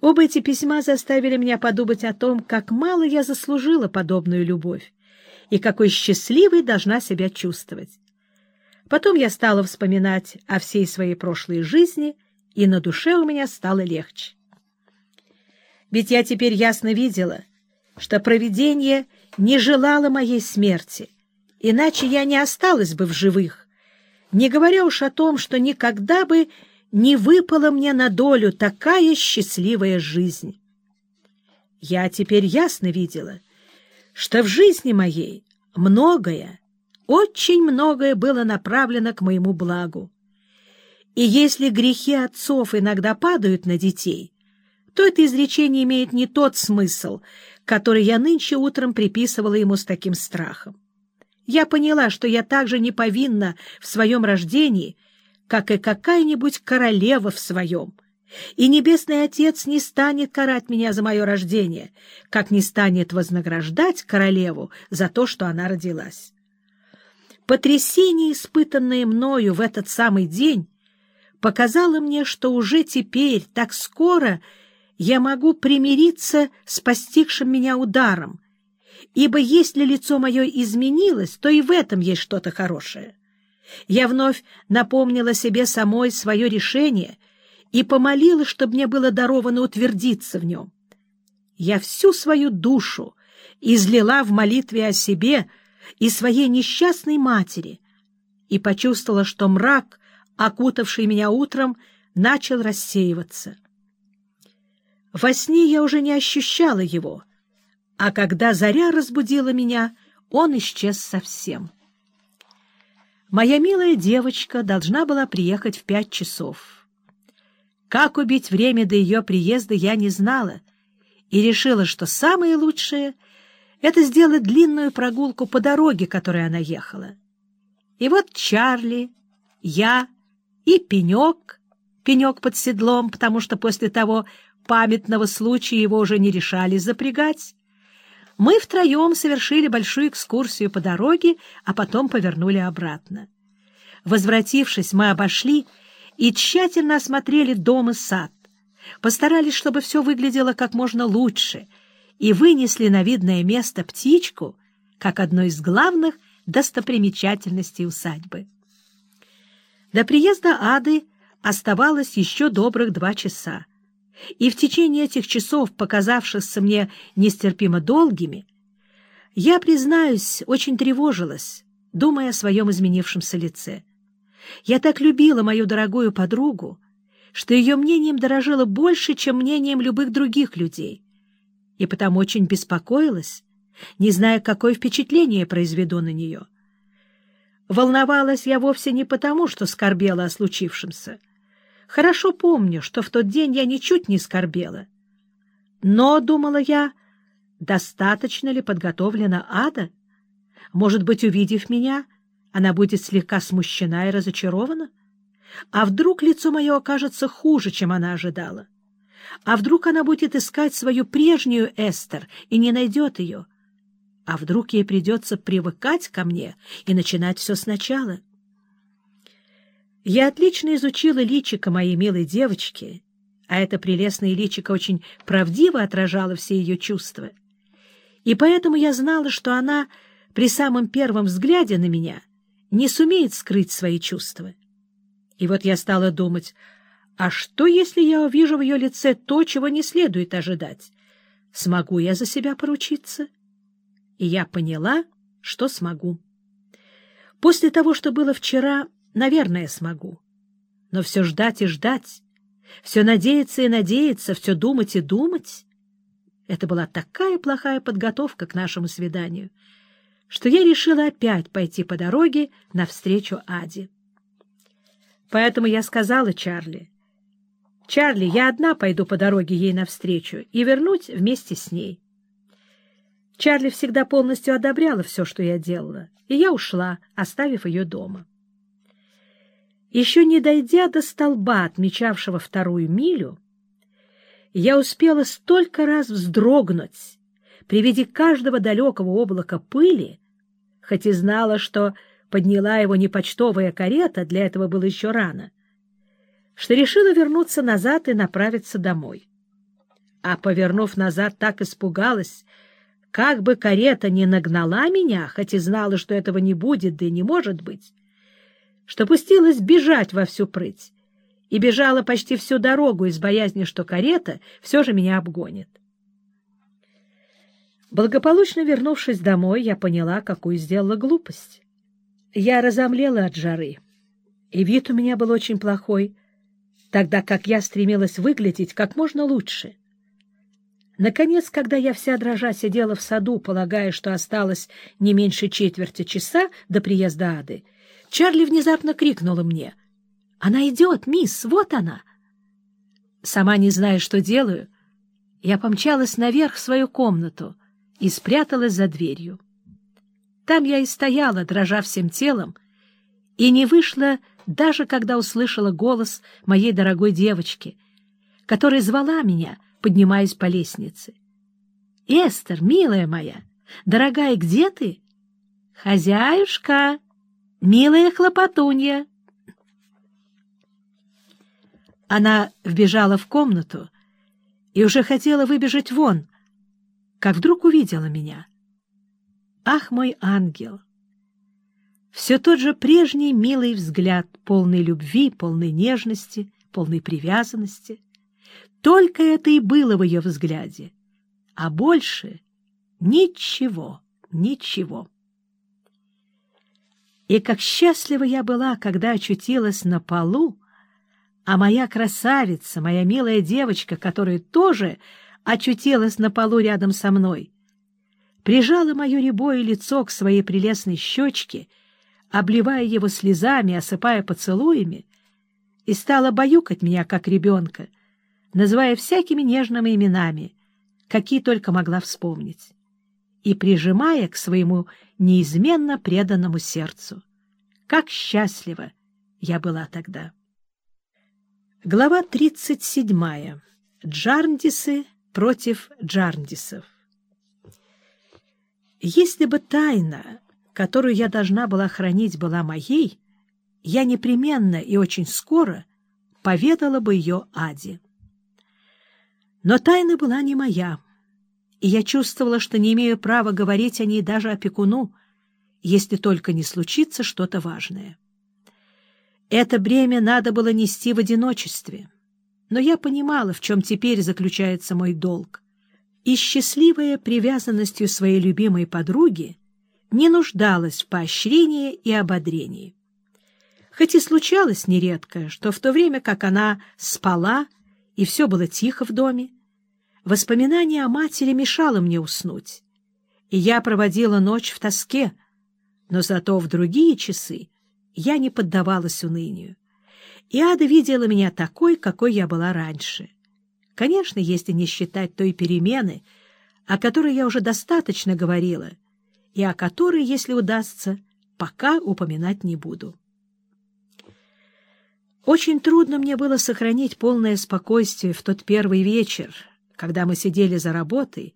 Оба эти письма заставили меня подумать о том, как мало я заслужила подобную любовь и какой счастливой должна себя чувствовать. Потом я стала вспоминать о всей своей прошлой жизни, и на душе у меня стало легче. Ведь я теперь ясно видела, что провидение не желало моей смерти, иначе я не осталась бы в живых, не говоря уж о том, что никогда бы не выпала мне на долю такая счастливая жизнь. Я теперь ясно видела, что в жизни моей многое, очень многое было направлено к моему благу. И если грехи отцов иногда падают на детей, то это изречение имеет не тот смысл, который я нынче утром приписывала ему с таким страхом. Я поняла, что я также не повинна в своем рождении, как и какая-нибудь королева в своем. И Небесный Отец не станет карать меня за мое рождение, как не станет вознаграждать королеву за то, что она родилась. Потрясение, испытанное мною в этот самый день, показало мне, что уже теперь, так скоро, я могу примириться с постигшим меня ударом, ибо если лицо мое изменилось, то и в этом есть что-то хорошее. Я вновь напомнила себе самой свое решение и помолила, чтобы мне было даровано утвердиться в нем. Я всю свою душу излила в молитве о себе и своей несчастной матери и почувствовала, что мрак, окутавший меня утром, начал рассеиваться. Во сне я уже не ощущала его, а когда заря разбудила меня, он исчез совсем. Моя милая девочка должна была приехать в пять часов. Как убить время до ее приезда, я не знала, и решила, что самое лучшее — это сделать длинную прогулку по дороге, которой она ехала. И вот Чарли, я и Пенек, Пенек под седлом, потому что после того памятного случая его уже не решали запрягать, мы втроем совершили большую экскурсию по дороге, а потом повернули обратно. Возвратившись, мы обошли и тщательно осмотрели дом и сад, постарались, чтобы все выглядело как можно лучше, и вынесли на видное место птичку, как одно из главных достопримечательностей усадьбы. До приезда Ады оставалось еще добрых два часа и в течение этих часов, показавшихся мне нестерпимо долгими, я, признаюсь, очень тревожилась, думая о своем изменившемся лице. Я так любила мою дорогую подругу, что ее мнением дорожила больше, чем мнением любых других людей, и потому очень беспокоилась, не зная, какое впечатление произведу на нее. Волновалась я вовсе не потому, что скорбела о случившемся, Хорошо помню, что в тот день я ничуть не скорбела. Но, думала я, достаточно ли подготовлена ада? Может быть, увидев меня, она будет слегка смущена и разочарована? А вдруг лицо мое окажется хуже, чем она ожидала? А вдруг она будет искать свою прежнюю Эстер и не найдет ее? А вдруг ей придется привыкать ко мне и начинать все сначала? Я отлично изучила личико моей милой девочки, а это прелестное личико очень правдиво отражало все ее чувства. И поэтому я знала, что она при самом первом взгляде на меня не сумеет скрыть свои чувства. И вот я стала думать, а что, если я увижу в ее лице то, чего не следует ожидать? Смогу я за себя поручиться? И я поняла, что смогу. После того, что было вчера, Наверное, смогу. Но все ждать и ждать, все надеяться и надеяться, все думать и думать — это была такая плохая подготовка к нашему свиданию, что я решила опять пойти по дороге навстречу Аде. Поэтому я сказала Чарли, «Чарли, я одна пойду по дороге ей навстречу и вернуть вместе с ней». Чарли всегда полностью одобряла все, что я делала, и я ушла, оставив ее дома. Еще не дойдя до столба, отмечавшего вторую милю, я успела столько раз вздрогнуть при виде каждого далекого облака пыли, хоть и знала, что подняла его не почтовая карета, для этого было еще рано, что решила вернуться назад и направиться домой. а, повернув назад, так испугалась, как бы карета не нагнала меня, хоть и знала, что этого не будет, да и не может быть, что пустилась бежать во всю прыть и бежала почти всю дорогу из боязни, что карета все же меня обгонит. Благополучно вернувшись домой, я поняла, какую сделала глупость. Я разомлела от жары, и вид у меня был очень плохой, тогда как я стремилась выглядеть как можно лучше. Наконец, когда я вся дрожа сидела в саду, полагая, что осталось не меньше четверти часа до приезда Ады, Чарли внезапно крикнула мне. «Она идет, мисс, вот она!» Сама не зная, что делаю, я помчалась наверх в свою комнату и спряталась за дверью. Там я и стояла, дрожа всем телом, и не вышла, даже когда услышала голос моей дорогой девочки, которая звала меня — поднимаясь по лестнице. — Эстер, милая моя, дорогая, где ты? — Хозяюшка, милая хлопотунья. Она вбежала в комнату и уже хотела выбежать вон, как вдруг увидела меня. Ах, мой ангел! Все тот же прежний милый взгляд, полный любви, полной нежности, полной привязанности — только это и было в ее взгляде, а больше ничего, ничего. И как счастлива я была, когда очутилась на полу, а моя красавица, моя милая девочка, которая тоже очутилась на полу рядом со мной, прижала мое рябое лицо к своей прелестной щечке, обливая его слезами, осыпая поцелуями, и стала баюкать меня, как ребенка, называя всякими нежными именами, какие только могла вспомнить, и прижимая к своему неизменно преданному сердцу. Как счастлива я была тогда! Глава 37. Джарндисы против Джарндисов. Если бы тайна, которую я должна была хранить, была моей, я непременно и очень скоро поведала бы ее Аде. Но тайна была не моя, и я чувствовала, что не имею права говорить о ней даже опекуну, если только не случится что-то важное. Это бремя надо было нести в одиночестве, но я понимала, в чем теперь заключается мой долг, и счастливая привязанностью своей любимой подруги не нуждалась в поощрении и ободрении. Хоть и случалось нередко, что в то время, как она спала, и все было тихо в доме. Воспоминание о матери мешало мне уснуть, и я проводила ночь в тоске, но зато в другие часы я не поддавалась унынию. И Ада видела меня такой, какой я была раньше. Конечно, если не считать той перемены, о которой я уже достаточно говорила, и о которой, если удастся, пока упоминать не буду. Очень трудно мне было сохранить полное спокойствие в тот первый вечер, когда мы сидели за работой,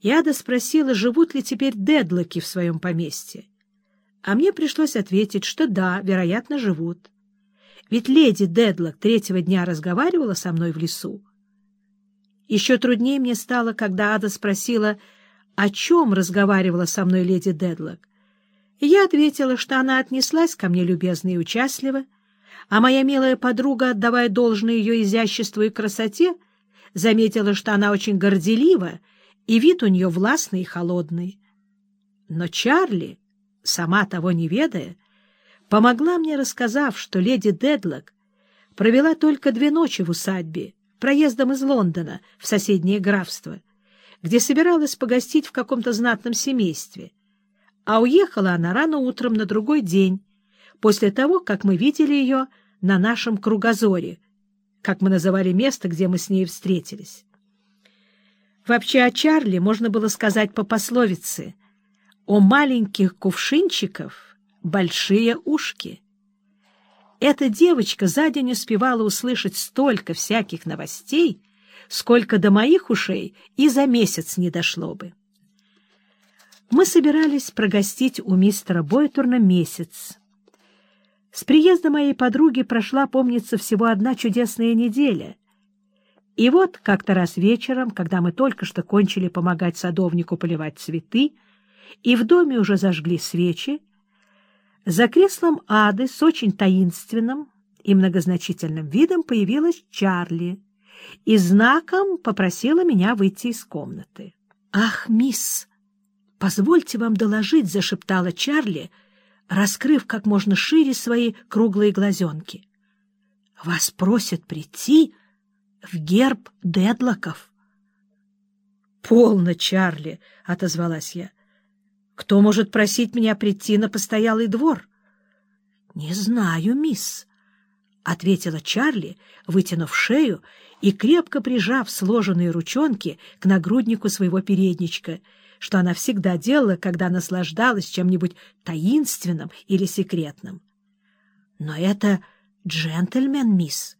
и Ада спросила, живут ли теперь дедлоки в своем поместье. А мне пришлось ответить, что да, вероятно, живут. Ведь леди Дедлок третьего дня разговаривала со мной в лесу. Еще труднее мне стало, когда Ада спросила, о чем разговаривала со мной леди Дедлок. Я ответила, что она отнеслась ко мне любезно и участливо, а моя милая подруга, отдавая должное ее изяществу и красоте, заметила, что она очень горделива, и вид у нее властный и холодный. Но Чарли, сама того не ведая, помогла мне, рассказав, что леди Дедлок провела только две ночи в усадьбе, проездом из Лондона в соседнее графство, где собиралась погостить в каком-то знатном семействе, а уехала она рано утром на другой день, после того, как мы видели ее на нашем кругозоре, как мы называли место, где мы с ней встретились. Вообще о Чарли можно было сказать по пословице «У маленьких кувшинчиков большие ушки». Эта девочка за день успевала услышать столько всяких новостей, сколько до моих ушей и за месяц не дошло бы. Мы собирались прогостить у мистера Бойтурна месяц, с приезда моей подруги прошла, помнится, всего одна чудесная неделя. И вот как-то раз вечером, когда мы только что кончили помогать садовнику поливать цветы, и в доме уже зажгли свечи, за креслом Ады с очень таинственным и многозначительным видом появилась Чарли и знаком попросила меня выйти из комнаты. — Ах, мисс, позвольте вам доложить, — зашептала Чарли, раскрыв как можно шире свои круглые глазенки. — Вас просят прийти в герб Дедлоков. — Полно, Чарли, — отозвалась я. — Кто может просить меня прийти на постоялый двор? — Не знаю, мисс, — ответила Чарли, вытянув шею и крепко прижав сложенные ручонки к нагруднику своего передничка, что она всегда делала, когда наслаждалась чем-нибудь таинственным или секретным. — Но это джентльмен, мисс,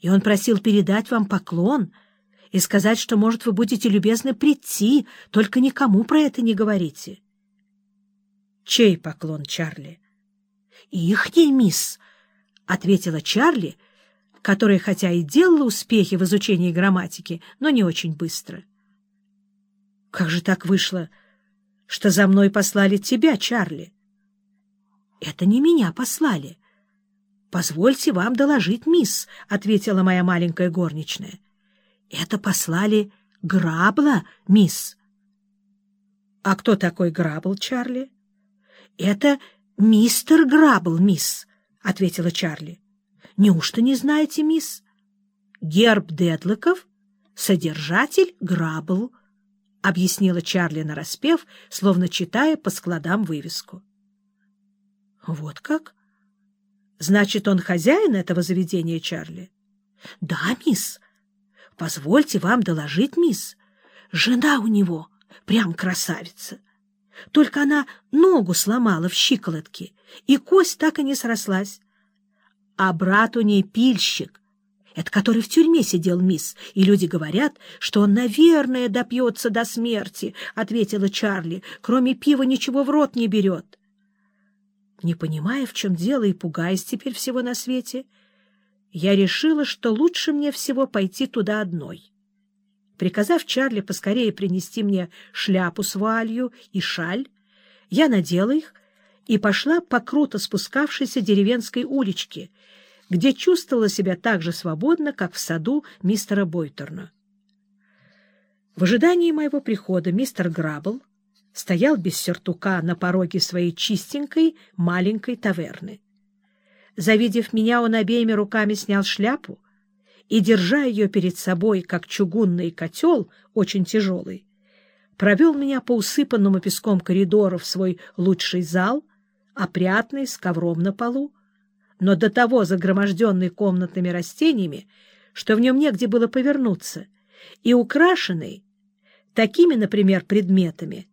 и он просил передать вам поклон и сказать, что, может, вы будете любезны прийти, только никому про это не говорите. — Чей поклон, Чарли? — Ихний, мисс, — ответила Чарли, которая хотя и делала успехи в изучении грамматики, но не очень быстро. — Как же так вышло, что за мной послали тебя, Чарли? — Это не меня послали. — Позвольте вам доложить, мисс, — ответила моя маленькая горничная. — Это послали Грабла, мисс. — А кто такой Грабл, Чарли? — Это мистер Грабл, мисс, — ответила Чарли. Неужто не знаете, мисс? Герб Дедлоков — содержатель Грабл, — объяснила Чарли нараспев, словно читая по складам вывеску. — Вот как? Значит, он хозяин этого заведения, Чарли? — Да, мисс. Позвольте вам доложить, мисс. Жена у него прям красавица. Только она ногу сломала в щиколотке, и кость так и не срослась а брат у ней пильщик. Это который в тюрьме сидел, мисс, и люди говорят, что он, наверное, допьется до смерти, — ответила Чарли. Кроме пива ничего в рот не берет. Не понимая, в чем дело, и пугаясь теперь всего на свете, я решила, что лучше мне всего пойти туда одной. Приказав Чарли поскорее принести мне шляпу с вуалью и шаль, я надела их и пошла по круто спускавшейся деревенской уличке, где чувствовала себя так же свободно, как в саду мистера Бойтерна. В ожидании моего прихода мистер Грабл стоял без сюртука на пороге своей чистенькой маленькой таверны. Завидев меня, он обеими руками снял шляпу и, держа ее перед собой, как чугунный котел, очень тяжелый, провел меня по усыпанному песком коридору в свой лучший зал, опрятный, с ковром на полу, но до того загроможденный комнатными растениями, что в нем негде было повернуться, и украшенный такими, например, предметами,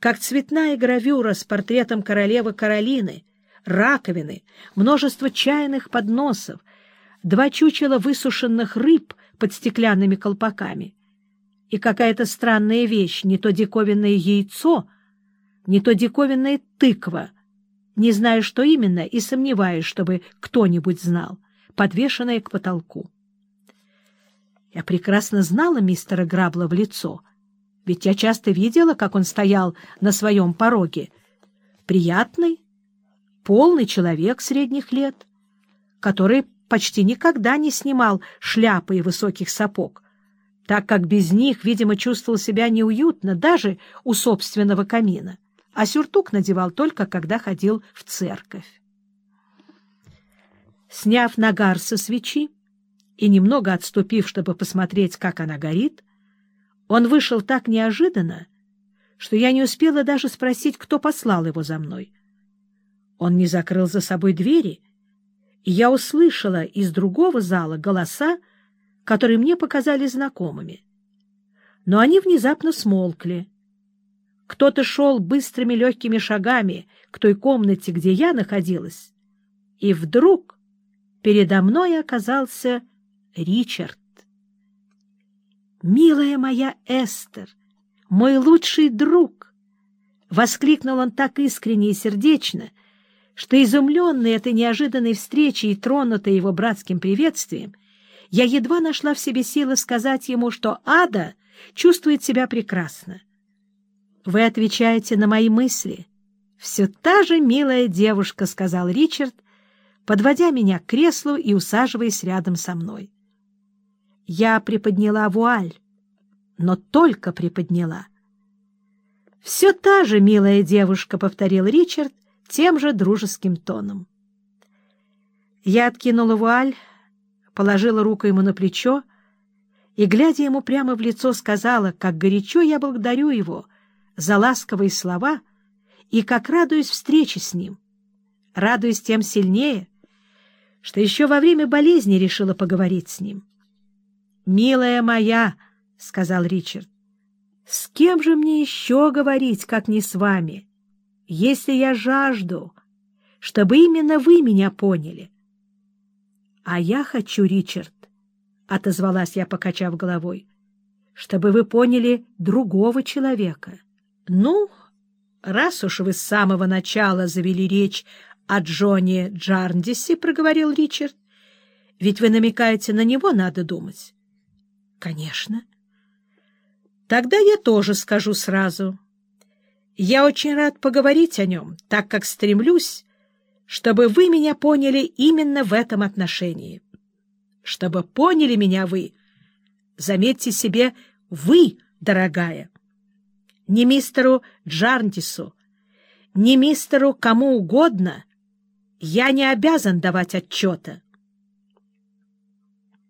как цветная гравюра с портретом королевы Каролины, раковины, множество чайных подносов, два чучела высушенных рыб под стеклянными колпаками. И какая-то странная вещь, не то диковинное яйцо, не то диковинная тыква — не знаю, что именно, и сомневаюсь, чтобы кто-нибудь знал, подвешенная к потолку. Я прекрасно знала мистера Грабла в лицо, ведь я часто видела, как он стоял на своем пороге. Приятный, полный человек средних лет, который почти никогда не снимал шляпы и высоких сапог, так как без них, видимо, чувствовал себя неуютно даже у собственного камина а сюртук надевал только, когда ходил в церковь. Сняв нагар со свечи и немного отступив, чтобы посмотреть, как она горит, он вышел так неожиданно, что я не успела даже спросить, кто послал его за мной. Он не закрыл за собой двери, и я услышала из другого зала голоса, которые мне показались знакомыми. Но они внезапно смолкли, кто-то шел быстрыми легкими шагами к той комнате, где я находилась, и вдруг передо мной оказался Ричард. «Милая моя Эстер, мой лучший друг!» — воскликнул он так искренне и сердечно, что, изумленный этой неожиданной встречей и тронутый его братским приветствием, я едва нашла в себе силы сказать ему, что Ада чувствует себя прекрасно. Вы отвечаете на мои мысли. Все та же милая девушка, — сказал Ричард, подводя меня к креслу и усаживаясь рядом со мной. Я приподняла вуаль, но только приподняла. «Все та же милая девушка», — повторил Ричард тем же дружеским тоном. Я откинула вуаль, положила руку ему на плечо и, глядя ему прямо в лицо, сказала, как горячо я благодарю его за ласковые слова и как радуюсь встрече с ним. Радуюсь тем сильнее, что еще во время болезни решила поговорить с ним. «Милая моя», — сказал Ричард, — «с кем же мне еще говорить, как не с вами, если я жажду, чтобы именно вы меня поняли?» «А я хочу, Ричард», — отозвалась я, покачав головой, — «чтобы вы поняли другого человека. Ну, раз уж вы с самого начала завели речь о Джоне Джарндисе, — проговорил Ричард, — ведь вы намекаете, на него надо думать». — Конечно. — Тогда я тоже скажу сразу. Я очень рад поговорить о нем, так как стремлюсь, чтобы вы меня поняли именно в этом отношении. Чтобы поняли меня вы, заметьте себе, вы, дорогая. Не мистеру Джарнтису, не мистеру кому угодно я не обязан давать отчета.